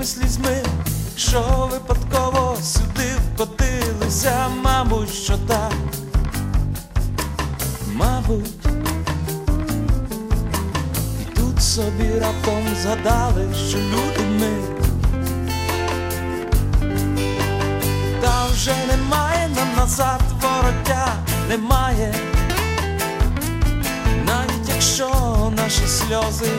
випадковими слізьми, що випадково сюди вкотилися, мабуть, що так, мабуть, і тут собі раптом згадали, що люди ми. Та вже немає нам назад вороття, немає, навіть якщо наші сльози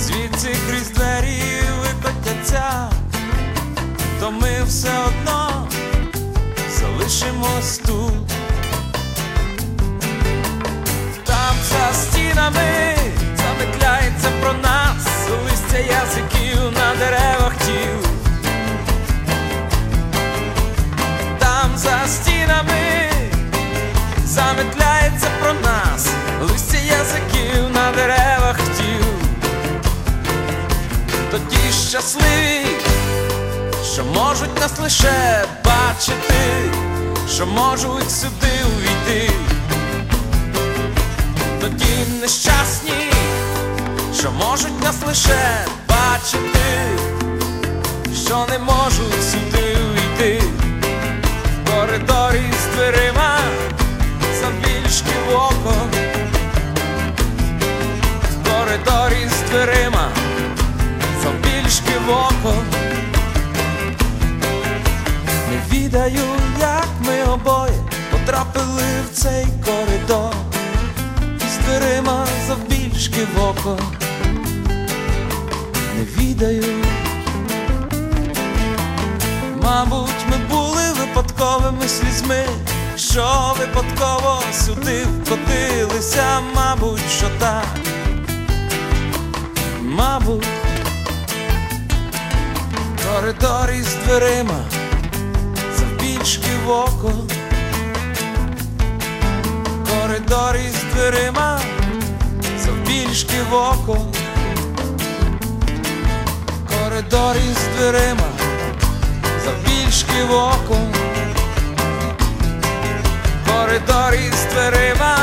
звідси крізь двері викотяться, то ми все одно залишимось тут. Там за стінами замикляється про нас листя язиків Тоді щасливі, що можуть нас лише бачити, що можуть сюди увійти. Тоді нещасні, що можуть нас лише око. Не відаю, як ми обоє потрапили в цей коридор із дверима завбільшки в око. Не відаю. Мабуть, ми були випадковими слізьми, що випадково сюди вкотилися, мабуть, що так, мабуть, коридорі з дверима, завбільшки в око, коридорі з дверима, завбільшки в око, коридорі з дверима завбільшки в око, коридорі з дверима,